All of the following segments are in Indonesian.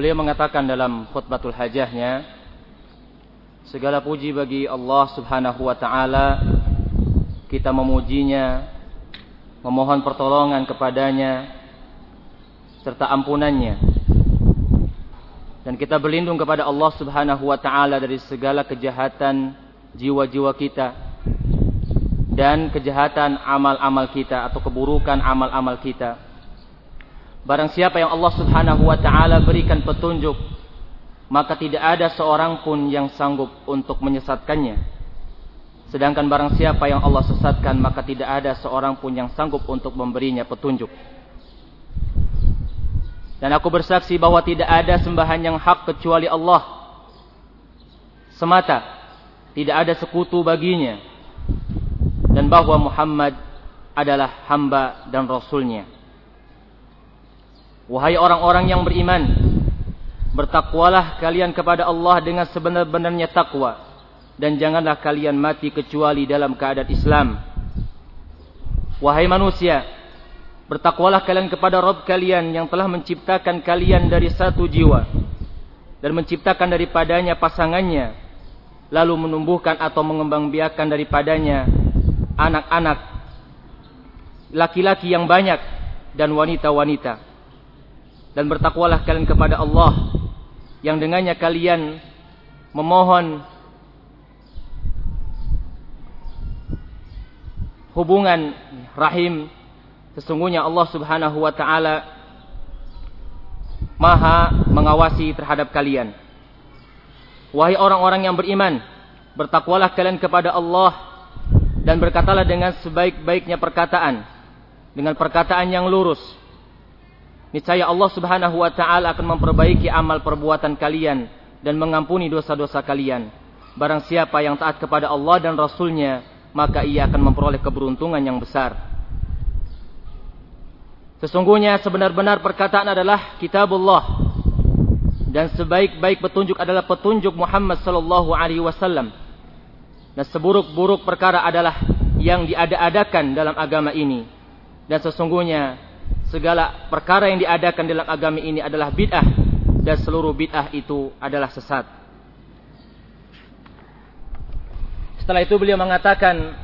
Beliau mengatakan dalam khutbatul hajahnya, segala puji bagi Allah Subhanahu wa taala. Kita memujinya, memohon pertolongan kepadanya serta ampunannya. Dan kita berlindung kepada Allah Subhanahu wa taala dari segala kejahatan jiwa-jiwa kita dan kejahatan amal-amal kita atau keburukan amal-amal kita. Barang siapa yang Allah subhanahu wa ta'ala berikan petunjuk Maka tidak ada seorang pun yang sanggup untuk menyesatkannya. Sedangkan barang siapa yang Allah sesatkan Maka tidak ada seorang pun yang sanggup untuk memberinya petunjuk. Dan aku bersaksi bahwa tidak ada sembahan yang hak kecuali Allah. Semata Tidak ada sekutu baginya. Dan bahwa Muhammad adalah hamba dan rasulnya Wahai orang-orang yang beriman, bertakwalah kalian kepada Allah dengan sebenar-benarnya takwa dan janganlah kalian mati kecuali dalam keadaan Islam. Wahai manusia, bertakwalah kalian kepada Rabb kalian yang telah menciptakan kalian dari satu jiwa dan menciptakan daripadanya pasangannya lalu menumbuhkan atau mengembangbiakan daripadanya anak-anak laki-laki yang banyak dan wanita-wanita dan bertakwalah kalian kepada Allah yang dengannya kalian memohon hubungan rahim. Sesungguhnya Allah Subhanahu wa taala maha mengawasi terhadap kalian. Wahai orang-orang yang beriman bertakwalah kalian kepada Allah dan berkatalah dengan sebaik-baiknya perkataan dengan perkataan yang lurus Niscaya Allah subhanahu wa ta'ala akan memperbaiki amal perbuatan kalian dan mengampuni dosa-dosa kalian. Barang siapa yang taat kepada Allah dan Rasulnya, maka ia akan memperoleh keberuntungan yang besar. Sesungguhnya sebenar-benar perkataan adalah kitabullah. Dan sebaik-baik petunjuk adalah petunjuk Muhammad sallallahu alaihi wasallam. Dan seburuk-buruk perkara adalah yang diada-adakan dalam agama ini. Dan sesungguhnya segala perkara yang diadakan dalam agama ini adalah bid'ah dan seluruh bid'ah itu adalah sesat. Setelah itu beliau mengatakan,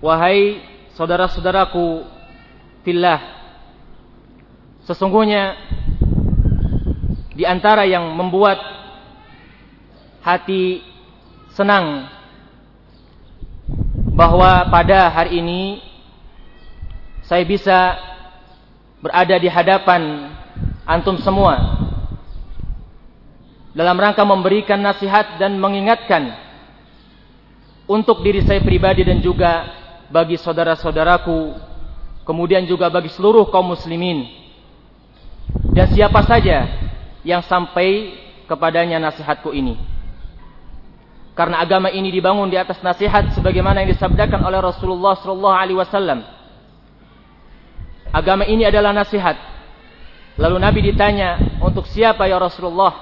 "Wahai saudara-saudaraku fillah, sesungguhnya di antara yang membuat hati senang bahwa pada hari ini saya bisa berada di hadapan antum semua dalam rangka memberikan nasihat dan mengingatkan untuk diri saya pribadi dan juga bagi saudara-saudaraku kemudian juga bagi seluruh kaum muslimin. Dan siapa saja yang sampai kepadanya nasihatku ini. Karena agama ini dibangun di atas nasihat sebagaimana yang disabdakan oleh Rasulullah sallallahu alaihi wasallam agama ini adalah nasihat. Lalu Nabi ditanya, untuk siapa ya Rasulullah?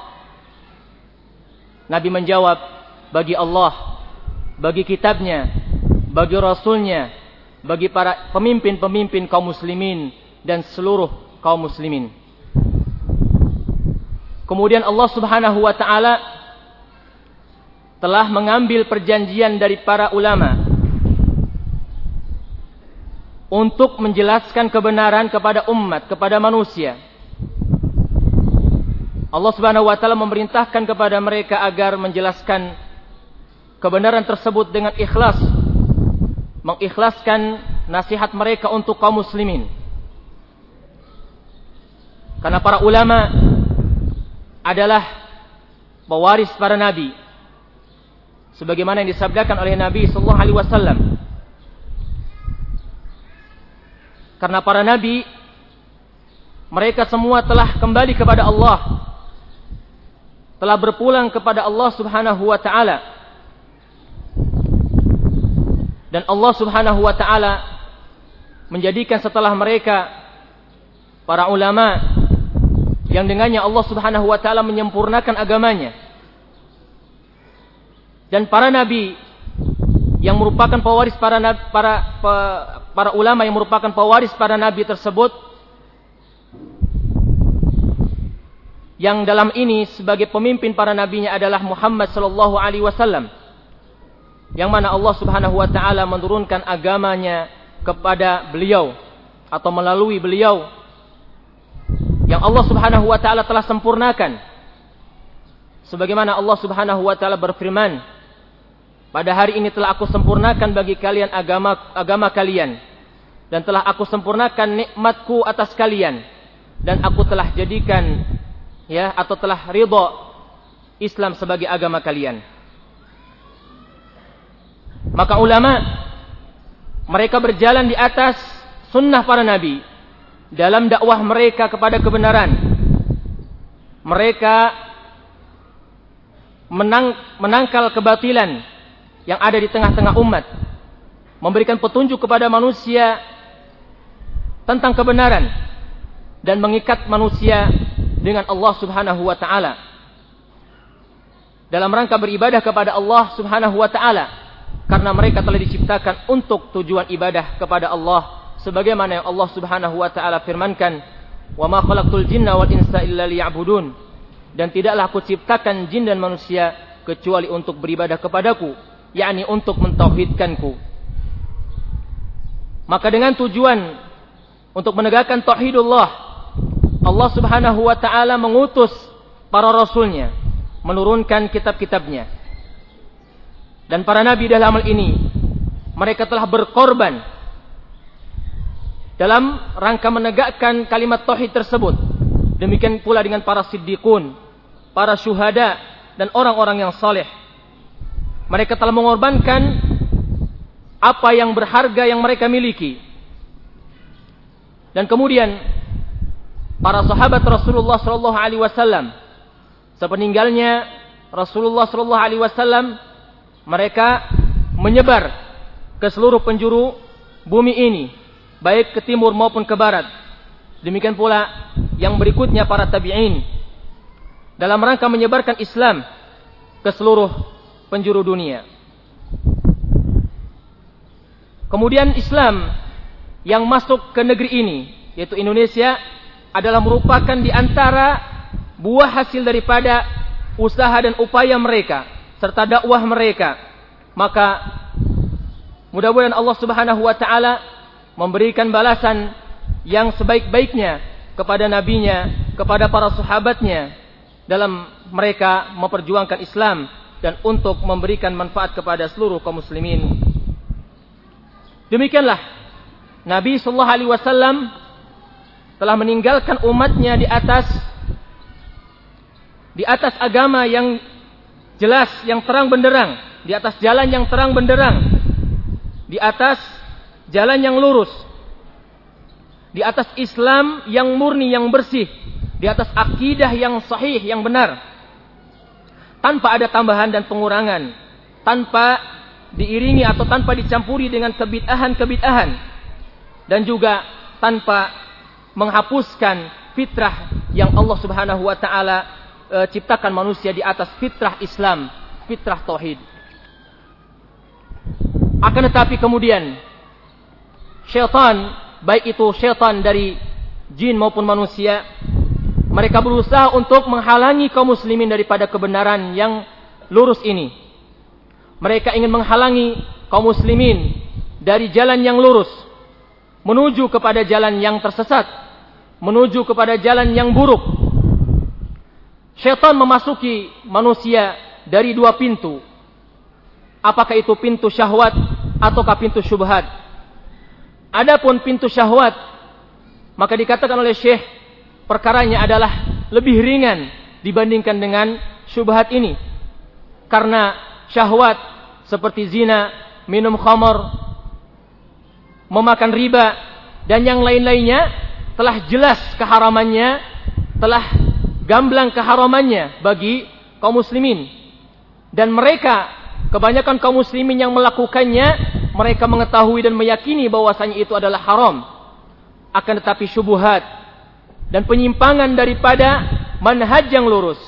Nabi menjawab, bagi Allah, bagi kitabnya, bagi Rasulnya, bagi para pemimpin-pemimpin kaum muslimin dan seluruh kaum muslimin. Kemudian Allah subhanahu wa ta'ala telah mengambil perjanjian dari para ulama untuk menjelaskan kebenaran kepada umat, kepada manusia. Allah Subhanahu wa taala memerintahkan kepada mereka agar menjelaskan kebenaran tersebut dengan ikhlas, mengikhlaskan nasihat mereka untuk kaum muslimin. Karena para ulama adalah pewaris para nabi. Sebagaimana yang disabdakan oleh Nabi sallallahu alaihi wasallam, Karena para nabi mereka semua telah kembali kepada Allah. Telah berpulang kepada Allah Subhanahu wa taala. Dan Allah Subhanahu wa taala menjadikan setelah mereka para ulama yang dengannya Allah Subhanahu wa taala menyempurnakan agamanya. Dan para nabi yang merupakan pewaris para para para ulama yang merupakan pewaris para nabi tersebut yang dalam ini sebagai pemimpin para nabinya adalah Muhammad sallallahu alaihi wasallam yang mana Allah Subhanahu wa taala menurunkan agamanya kepada beliau atau melalui beliau yang Allah Subhanahu wa taala telah sempurnakan. Sebagaimana Allah Subhanahu wa taala berfirman pada hari ini telah aku sempurnakan bagi kalian agama agama kalian dan telah aku sempurnakan nikmatku atas kalian dan aku telah jadikan ya atau telah ridha Islam sebagai agama kalian. Maka ulama mereka berjalan di atas sunnah para nabi dalam dakwah mereka kepada kebenaran. Mereka menang, menangkal kebatilan yang ada di tengah-tengah umat. Memberikan petunjuk kepada manusia tentang kebenaran dan mengikat manusia dengan Allah Subhanahu wa taala. Dalam rangka beribadah kepada Allah Subhanahu wa taala karena mereka telah diciptakan untuk tujuan ibadah kepada Allah sebagaimana yang Allah Subhanahu wa taala firmankan, "Wa ma khalaqtul jinna wal insa illa liya'budun." Dan tidaklah aku ciptakan jin dan manusia kecuali untuk beribadah kepadaku, yakni untuk mentauhidkanku. Maka dengan tujuan untuk menegakkan tauhidullah Allah Subhanahu wa taala mengutus para rasulnya, menurunkan kitab-kitabnya. Dan para nabi dalam hal ini mereka telah berkorban dalam rangka menegakkan kalimat tauhid tersebut. Demikian pula dengan para siddiqun, para syuhada dan orang-orang yang saleh. Mereka telah mengorbankan apa yang berharga yang mereka miliki. Dan kemudian para sahabat Rasulullah sallallahu alaihi wasallam sepeninggalnya Rasulullah sallallahu alaihi wasallam mereka menyebar ke seluruh penjuru bumi ini baik ke timur maupun ke barat demikian pula yang berikutnya para tabi'in dalam rangka menyebarkan Islam ke seluruh penjuru dunia kemudian Islam yang masuk ke negeri ini yaitu Indonesia adalah merupakan di antara buah hasil daripada usaha dan upaya mereka serta dakwah mereka. Maka mudah-mudahan Allah Subhanahu wa taala memberikan balasan yang sebaik-baiknya kepada nabinya, kepada para sahabatnya dalam mereka memperjuangkan Islam dan untuk memberikan manfaat kepada seluruh kaum muslimin. Demikianlah Nabi sallallahu alaihi wasallam telah meninggalkan umatnya di atas di atas agama yang jelas, yang terang benderang, di atas jalan yang terang benderang, di atas jalan yang lurus, di atas Islam yang murni, yang bersih, di atas akidah yang sahih, yang benar, tanpa ada tambahan dan pengurangan, tanpa diiringi atau tanpa dicampuri dengan kebid'ahan-kebid'ahan, dan juga tanpa menghapuskan fitrah yang Allah Subhanahu wa taala e, ciptakan manusia di atas fitrah Islam, fitrah tauhid. Akan tetapi kemudian syaitan, baik itu syaitan dari jin maupun manusia, mereka berusaha untuk menghalangi kaum muslimin daripada kebenaran yang lurus ini. Mereka ingin menghalangi kaum muslimin dari jalan yang lurus menuju kepada jalan yang tersesat menuju kepada jalan yang buruk. Syaitan memasuki manusia dari dua pintu. Apakah itu pintu syahwat ataukah pintu syubhat? Adapun pintu syahwat, maka dikatakan oleh Syekh perkaranya adalah lebih ringan dibandingkan dengan syubhat ini. Karena syahwat seperti zina, minum khamar, memakan riba dan yang lain-lainnya telah jelas keharamannya, telah gamblang keharamannya bagi kaum muslimin. Dan mereka, kebanyakan kaum muslimin yang melakukannya, mereka mengetahui dan meyakini bahwasanya itu adalah haram. Akan tetapi syubuhat dan penyimpangan daripada manhaj yang lurus,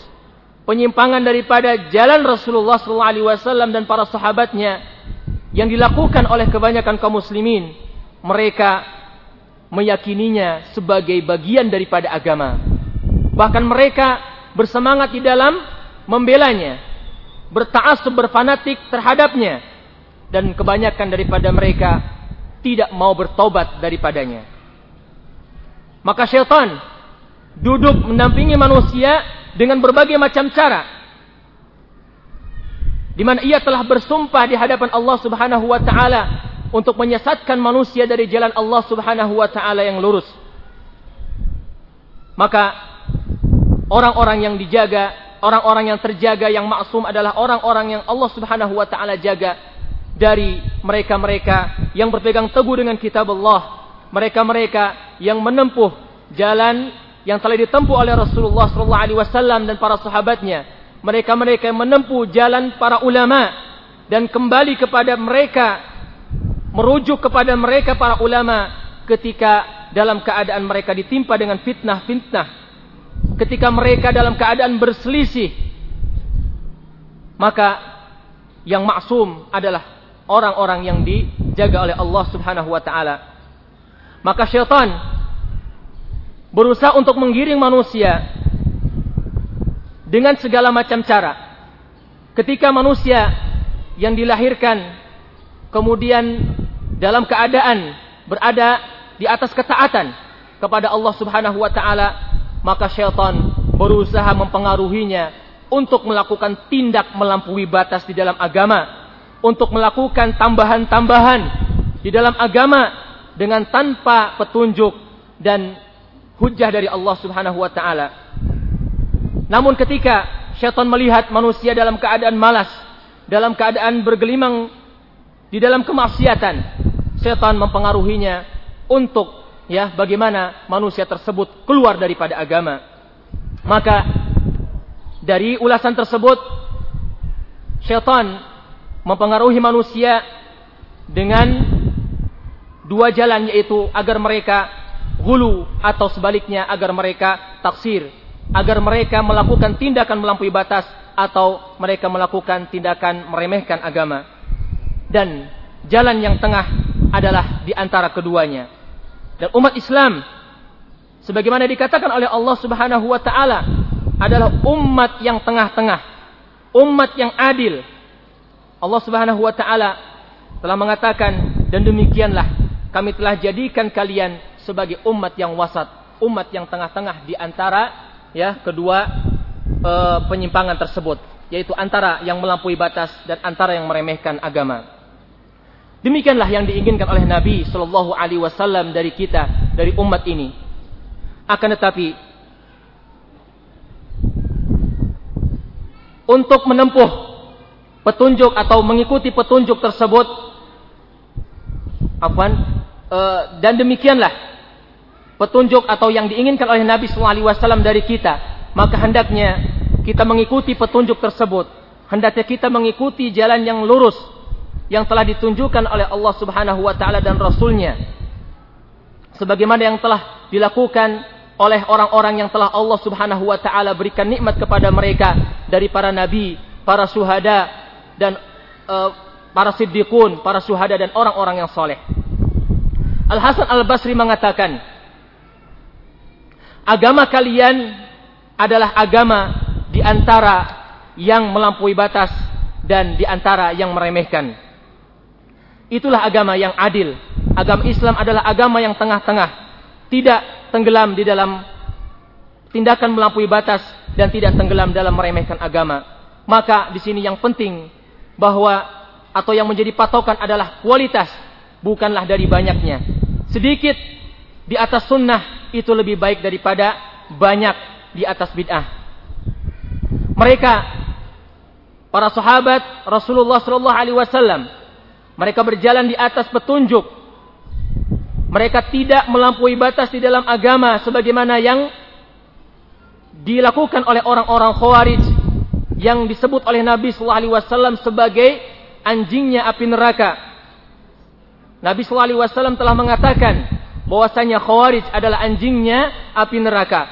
penyimpangan daripada jalan Rasulullah SAW dan para sahabatnya yang dilakukan oleh kebanyakan kaum muslimin, mereka meyakininya sebagai bagian daripada agama. Bahkan mereka bersemangat di dalam membelanya, bertaasub berfanatik terhadapnya dan kebanyakan daripada mereka tidak mau bertobat daripadanya. Maka syaitan duduk mendampingi manusia dengan berbagai macam cara. Di mana ia telah bersumpah di hadapan Allah Subhanahu wa taala untuk menyesatkan manusia dari jalan Allah Subhanahu wa taala yang lurus. Maka orang-orang yang dijaga, orang-orang yang terjaga yang maksum adalah orang-orang yang Allah Subhanahu wa taala jaga dari mereka-mereka yang berpegang teguh dengan kitab Allah, mereka-mereka yang menempuh jalan yang telah ditempuh oleh Rasulullah sallallahu alaihi wasallam dan para sahabatnya. Mereka-mereka yang menempuh jalan para ulama dan kembali kepada mereka merujuk kepada mereka para ulama ketika dalam keadaan mereka ditimpa dengan fitnah-fitnah. Ketika mereka dalam keadaan berselisih maka yang maksum adalah orang-orang yang dijaga oleh Allah Subhanahu wa taala. Maka syaitan berusaha untuk menggiring manusia dengan segala macam cara. Ketika manusia yang dilahirkan kemudian dalam keadaan berada di atas ketaatan kepada Allah Subhanahu wa taala, maka syaitan berusaha mempengaruhinya untuk melakukan tindak melampaui batas di dalam agama, untuk melakukan tambahan-tambahan di dalam agama dengan tanpa petunjuk dan hujah dari Allah Subhanahu wa taala. Namun ketika syaitan melihat manusia dalam keadaan malas, dalam keadaan bergelimang di dalam kemaksiatan, syaitan mempengaruhinya untuk ya bagaimana manusia tersebut keluar daripada agama. Maka dari ulasan tersebut syaitan mempengaruhi manusia dengan dua jalan yaitu agar mereka gulu atau sebaliknya agar mereka taksir, agar mereka melakukan tindakan melampaui batas atau mereka melakukan tindakan meremehkan agama. Dan jalan yang tengah adalah di antara keduanya. Dan umat Islam sebagaimana dikatakan oleh Allah Subhanahu wa taala adalah umat yang tengah-tengah, umat yang adil. Allah Subhanahu wa taala telah mengatakan dan demikianlah kami telah jadikan kalian sebagai umat yang wasat, umat yang tengah-tengah di antara ya kedua e, penyimpangan tersebut, yaitu antara yang melampaui batas dan antara yang meremehkan agama. Demikianlah yang diinginkan oleh Nabi Shallallahu Alaihi Wasallam dari kita, dari umat ini. Akan tetapi, untuk menempuh petunjuk atau mengikuti petunjuk tersebut, afwan, dan demikianlah petunjuk atau yang diinginkan oleh Nabi SAW dari kita, maka hendaknya kita mengikuti petunjuk tersebut. Hendaknya kita mengikuti jalan yang lurus yang telah ditunjukkan oleh Allah Subhanahu wa taala dan rasulnya. Sebagaimana yang telah dilakukan oleh orang-orang yang telah Allah Subhanahu wa taala berikan nikmat kepada mereka dari para nabi, para syuhada dan uh, para siddiqun, para syuhada dan orang-orang yang soleh. Al Hasan Al Basri mengatakan, agama kalian adalah agama di antara yang melampaui batas dan di antara yang meremehkan. Itulah agama yang adil. Agama Islam adalah agama yang tengah-tengah. Tidak tenggelam di dalam tindakan melampaui batas dan tidak tenggelam dalam meremehkan agama. Maka di sini yang penting bahwa atau yang menjadi patokan adalah kualitas, bukanlah dari banyaknya. Sedikit di atas sunnah itu lebih baik daripada banyak di atas bid'ah. Mereka para sahabat Rasulullah sallallahu alaihi wasallam mereka berjalan di atas petunjuk. Mereka tidak melampaui batas di dalam agama sebagaimana yang dilakukan oleh orang-orang Khawarij yang disebut oleh Nabi sallallahu alaihi wasallam sebagai anjingnya api neraka. Nabi sallallahu alaihi wasallam telah mengatakan bahwasanya Khawarij adalah anjingnya api neraka.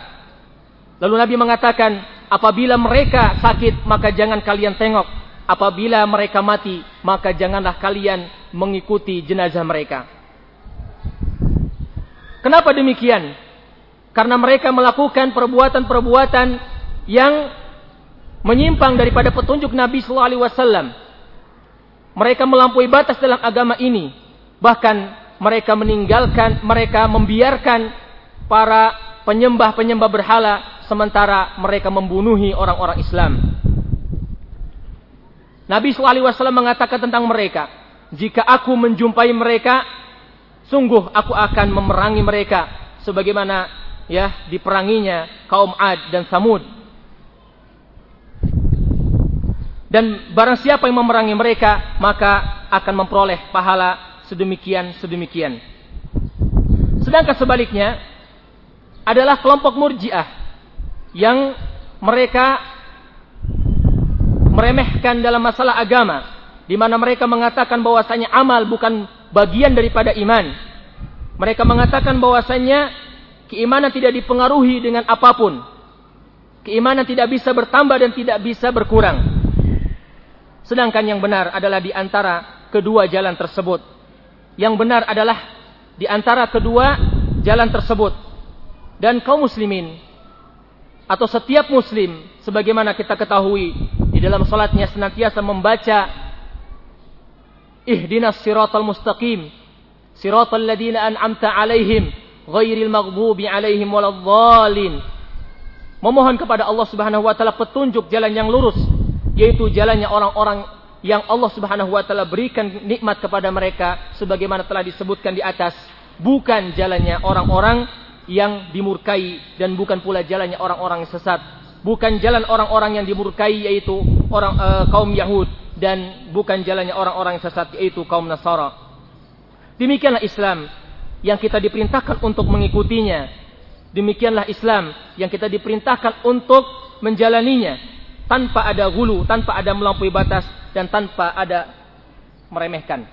Lalu Nabi mengatakan, apabila mereka sakit maka jangan kalian tengok. Apabila mereka mati maka janganlah kalian mengikuti jenazah mereka. Kenapa demikian? Karena mereka melakukan perbuatan-perbuatan yang menyimpang daripada petunjuk Nabi sallallahu alaihi wasallam. Mereka melampaui batas dalam agama ini. Bahkan mereka meninggalkan, mereka membiarkan para penyembah-penyembah berhala sementara mereka membunuhi orang-orang Islam. Nabi SAW mengatakan tentang mereka, jika aku menjumpai mereka, sungguh aku akan memerangi mereka sebagaimana ya diperanginya kaum Ad dan Samud. Dan barang siapa yang memerangi mereka, maka akan memperoleh pahala sedemikian sedemikian. Sedangkan sebaliknya adalah kelompok Murji'ah yang mereka meremehkan dalam masalah agama di mana mereka mengatakan bahwasanya amal bukan bagian daripada iman. Mereka mengatakan bahwasanya keimanan tidak dipengaruhi dengan apa pun. Keimanan tidak bisa bertambah dan tidak bisa berkurang. Sedangkan yang benar adalah di antara kedua jalan tersebut. Yang benar adalah di antara kedua jalan tersebut. Dan kaum muslimin atau setiap muslim sebagaimana kita ketahui di dalam salatnya senantiasa membaca ihdinas siratal mustaqim siratal ladina an'amta alaihim ghairil maghdubi alaihim waladhdallin memohon kepada Allah Subhanahu wa taala petunjuk jalan yang lurus yaitu jalannya orang-orang yang Allah Subhanahu wa taala berikan nikmat kepada mereka sebagaimana telah disebutkan di atas bukan jalannya orang-orang yang dimurkai dan bukan pula jalannya orang-orang sesat bukan jalan orang-orang yang dimurkai yaitu orang uh, kaum Yahud dan bukan jalannya orang-orang sesat yaitu kaum Nasara. Demikianlah Islam yang kita diperintahkan untuk mengikutinya. Demikianlah Islam yang kita diperintahkan untuk menjalaninya tanpa ada gulu, tanpa ada melampaui batas dan tanpa ada meremehkan.